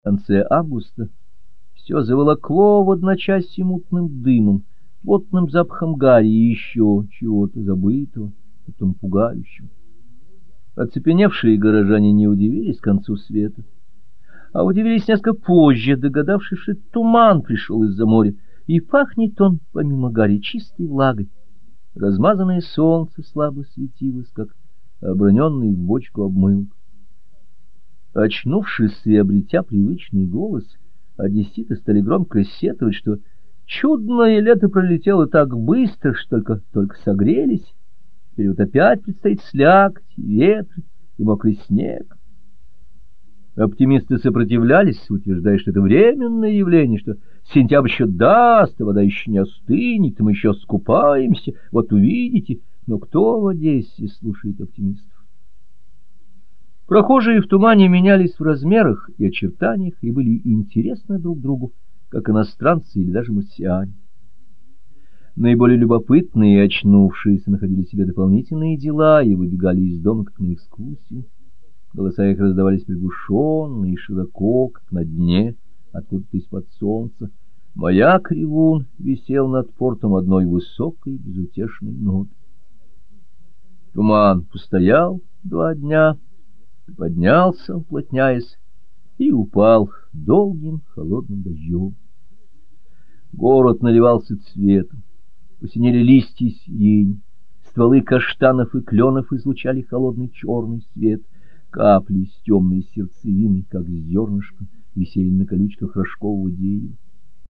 В конце августа все заволокло в одночасье мутным дымом, плотным запахом гари и еще чего-то забытого, потом пугающего. Оцепеневшие горожане не удивились концу света, а удивились несколько позже, догадавшись, что туман пришел из-за моря, и пахнет он, помимо гари, чистой влагой. Размазанное солнце слабо светилось, как оброненный в бочку обмылок. Очнувшись и обретя привычный голос, одесситы стали громко сетовать, что чудное лето пролетело так быстро, что только, только согрелись. Теперь вот опять предстоит слякоть, ветры и мокрый снег. Оптимисты сопротивлялись, утверждая, что это временное явление, что сентябрь еще даст, а вода еще не остынет, мы еще скупаемся, вот увидите. Но кто в Одессе слушает оптимистов? Прохожие в тумане менялись в размерах и очертаниях и были интересны друг другу, как иностранцы или даже марсиане. Наиболее любопытные и очнувшиеся находили себе дополнительные дела и выбегали из дома как на экскурсию. Голоса их раздавались приглушенно и широко, как на дне, откуда-то из-под солнца. Маяк ревун висел над портом одной высокой безутешной ноты. Туман постоял два дня, поднялся, уплотняясь, и упал долгим холодным дождем. Город наливался цветом, посинели листья сирень, стволы каштанов и кленов излучали холодный черный свет — Капли с темной сердцевиной, как зернышко, висели на колючках рожкового дерева.